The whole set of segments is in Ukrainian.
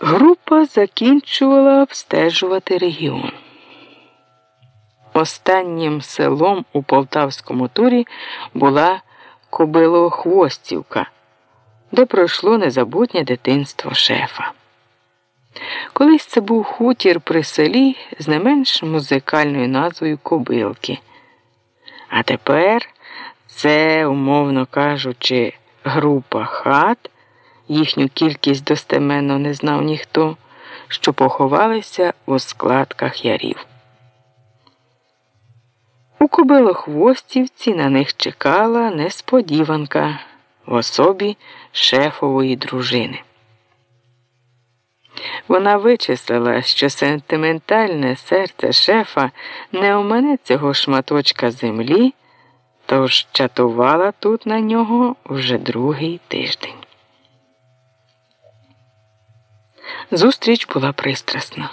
Група закінчувала обстежувати регіон. Останнім селом у Полтавському турі була Кобилохвостівка, де пройшло незабутнє дитинство шефа. Колись це був хутір при селі з не менш музикальною назвою Кобилки. А тепер це, умовно кажучи, група хат, їхню кількість достеменно не знав ніхто, що поховалися у складках ярів. У Кобилохвостівці на них чекала несподіванка в особі шефової дружини. Вона вичислила, що сентиментальне серце шефа не омине цього шматочка землі, тож чатувала тут на нього вже другий тиждень. Зустріч була пристрасна.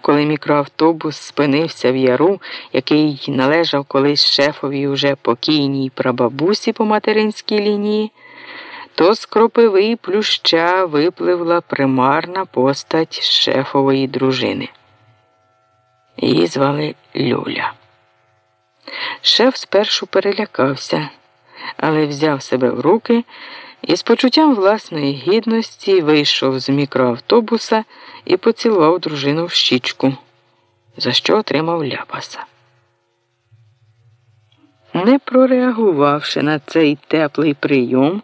Коли мікроавтобус спинився в яру, який належав колись шефові уже покійній прабабусі по материнській лінії, то з кропиви плюща випливла примарна постать шефової дружини. Її звали Люля. Шеф спершу перелякався, але взяв себе в руки і з почуттям власної гідності вийшов з мікроавтобуса і поцілував дружину в щічку, за що отримав ляпаса. Не прореагувавши на цей теплий прийом,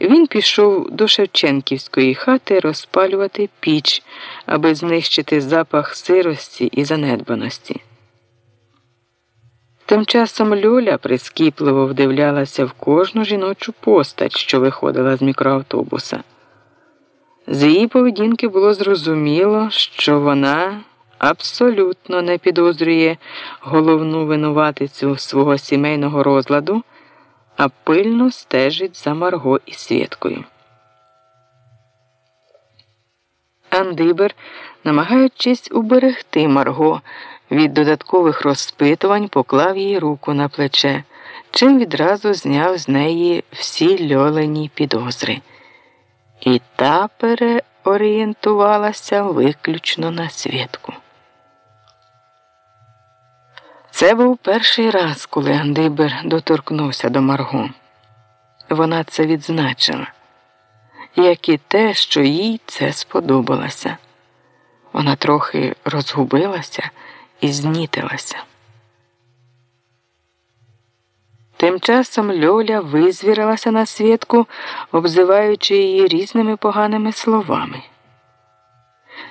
він пішов до Шевченківської хати розпалювати піч, аби знищити запах сирості і занедбаності. Тим часом Льоля прискіпливо вдивлялася в кожну жіночу постать, що виходила з мікроавтобуса. З її поведінки було зрозуміло, що вона абсолютно не підозрює головну винуватицю свого сімейного розладу, а пильно стежить за Марго і Свєткою. Андибер, намагаючись уберегти Марго від додаткових розпитувань, поклав їй руку на плече, чим відразу зняв з неї всі льолені підозри. І та переорієнтувалася виключно на свідку. Це був перший раз, коли Андибер доторкнувся до Марго. Вона це відзначила, як і те, що їй це сподобалося. Вона трохи розгубилася і знітилася. Тим часом Льоля визвірилася на свідку, обзиваючи її різними поганими словами.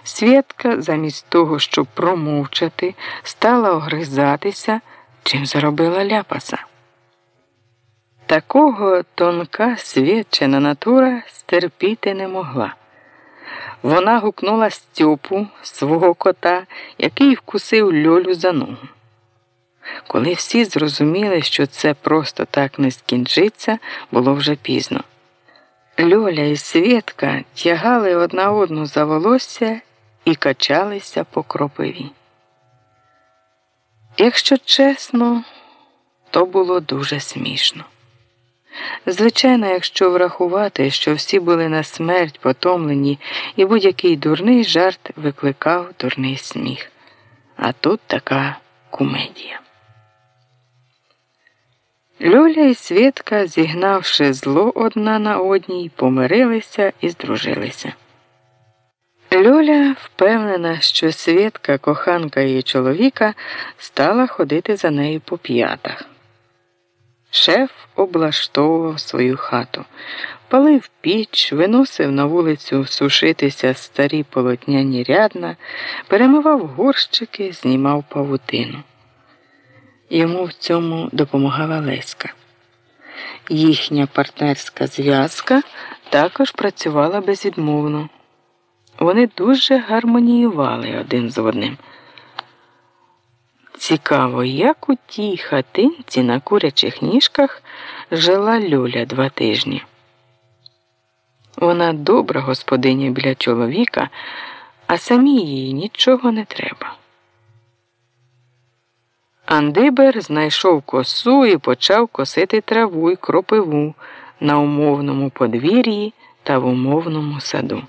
Свідка, замість того, щоб промовчати, стала огризатися, чим заробила ляпаса. Такого тонка свідчена натура стерпіти не могла. Вона гукнула Стьопу свого кота, який вкусив льолю за ногу. Коли всі зрозуміли, що це просто так не скінчиться, було вже пізно. Льоля і Свєтка тягали одна одну за волосся і качалися по кропиві. Якщо чесно, то було дуже смішно. Звичайно, якщо врахувати, що всі були на смерть потомлені, і будь-який дурний жарт викликав дурний сміх. А тут така кумедія. Люля і Свідка, зігнавши зло одна на одній, помирилися і здружилися. Люля, впевнена, що Свідка, коханка її чоловіка, стала ходити за нею по п'ятах. Шеф облаштовував свою хату, палив піч, виносив на вулицю сушитися старі полотняні рядна, перемивав горщики, знімав павутину. Йому в цьому допомагала Леська. Їхня партнерська зв'язка також працювала безвідмовно. Вони дуже гармоніювали один з одним. Цікаво, як у тій хатинці на курячих ніжках жила Люля два тижні. Вона добра господиня біля чоловіка, а самій їй нічого не треба. Андибер знайшов косу і почав косити траву й кропиву на умовному подвір'ї та в умовному саду.